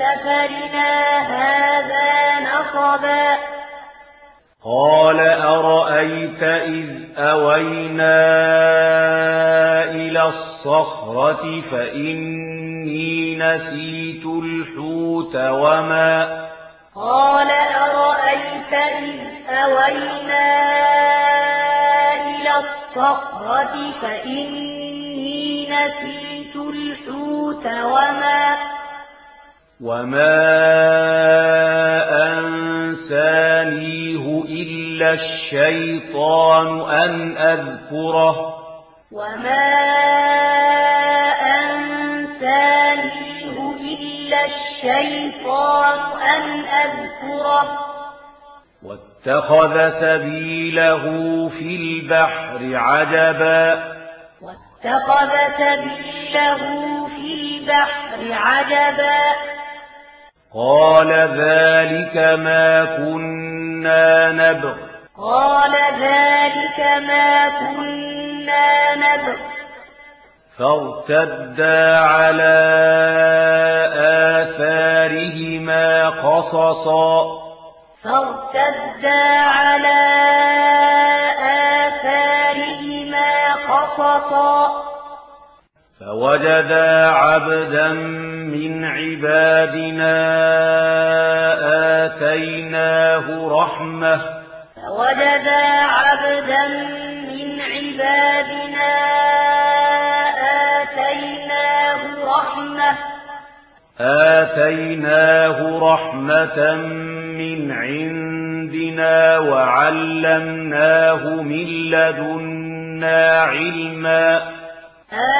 سفرنا هذا نصبا. قال أرأيت إذ أوينا إلى الصخرة فإني نسيت الحوت وما قال أرأيت إذ أوينا إلى الصخرة فإني نسيت الحوت وما وما أنسانيه إلا الشيطان أن أذكره وما أنسانيه إلا الشيطان أن أذكره واتخذ سبيله في البحر عجبا واتخذ سبيله في البحر عجبا قال ذلك ما كنا نبغ. قال ذلك ما كنا نبغ. فارتدى على آثارهما قصصا. فارتدى على آثارهما قصصا. فوجدا عبدا من عبادنا آتيناه رحمة. فوجدا عبدا من عبادنا آتيناه رحمة. آتيناه رحمة من عندنا وعلمناه من لدنا علما. آتيناه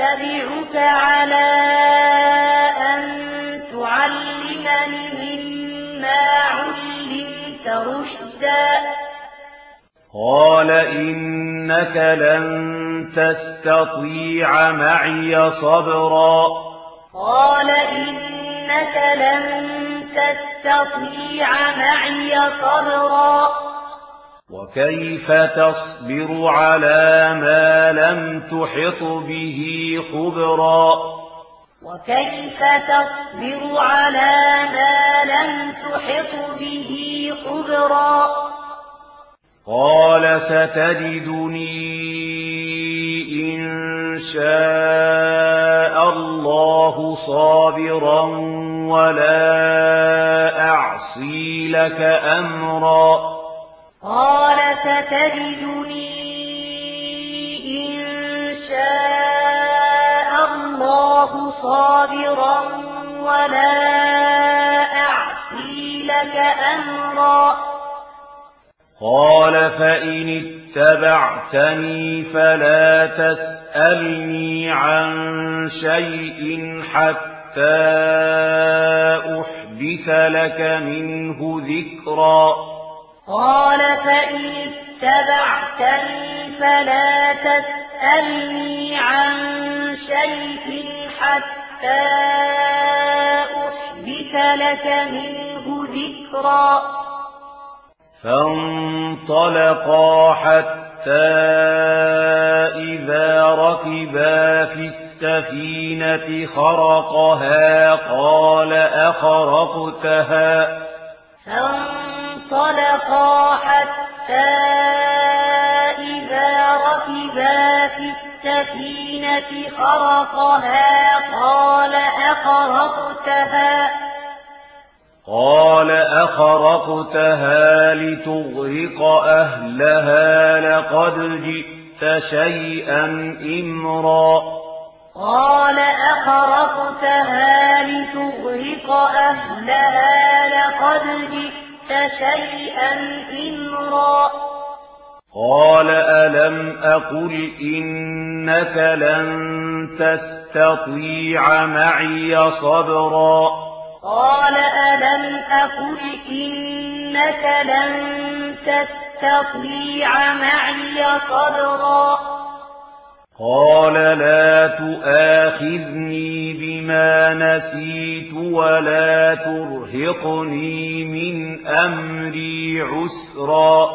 أتبعك على أن تعلمني مما علمت رشدا. قال إنك لن تستطيع معي صبرا. قال إنك لن تستطيع معي صبرا. وكيف تصبر على ما لم تحط به خبرا وكيف تصبر على ما لم تحط به خبرا قال ستجدني إن شاء الله صابرا ولا أعصي لك أمرا قال ستجدني إن شاء الله صابرا ولا أعطي لك أمرا. قال فإن اتبعتني فلا تسألني عن شيء حتى أحدث لك منه ذكرا. قال فإن اتبعتني فلا تسألني عن شيء حتى أحبث لك منه ذكرا. فانطلقا حتى إذا ركبا في السفينة خرقها قال أخرقتها. فانطلقا صدقا حتى إذا ركبا في السفينة خرقها قال أخرقتها قال أخرقتها لتغرق أهلها لقد جئت شيئا إمرا. قال أخرقتها لتغرق أهلها لقد جئت شيئا إمرا قال ألم أقل إنك لن تستطيع معي صبرا قال ألم أقل إنك لن تستطيع معي صبرا قال لا تآخذني بما نسيت ولا ترهقني من أمري عسرا.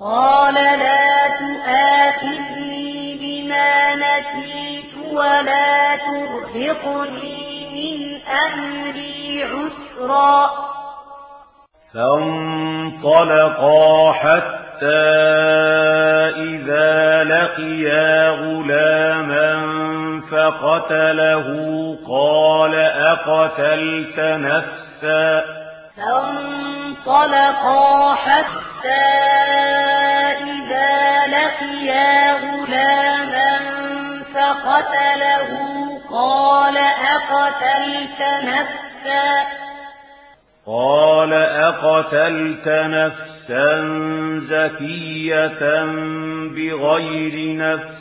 قال لا تآخذني بما نسيت ولا ترهقني من أمري عسرا. فانطلقا حتى قتله قال أقتلت نفسا فانطلقا حتى إذا لقيا غلاما فقتله قال أقتلت نفسا قال أقتلت نفسا زكية بغير نفس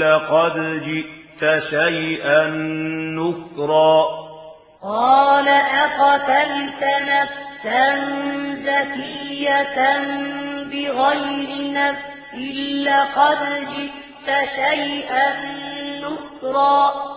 لقد جئت جئت شيئا نكرا. قال أقتلت نفسا زكية بغير نفس لقد جئت شيئا نكرا.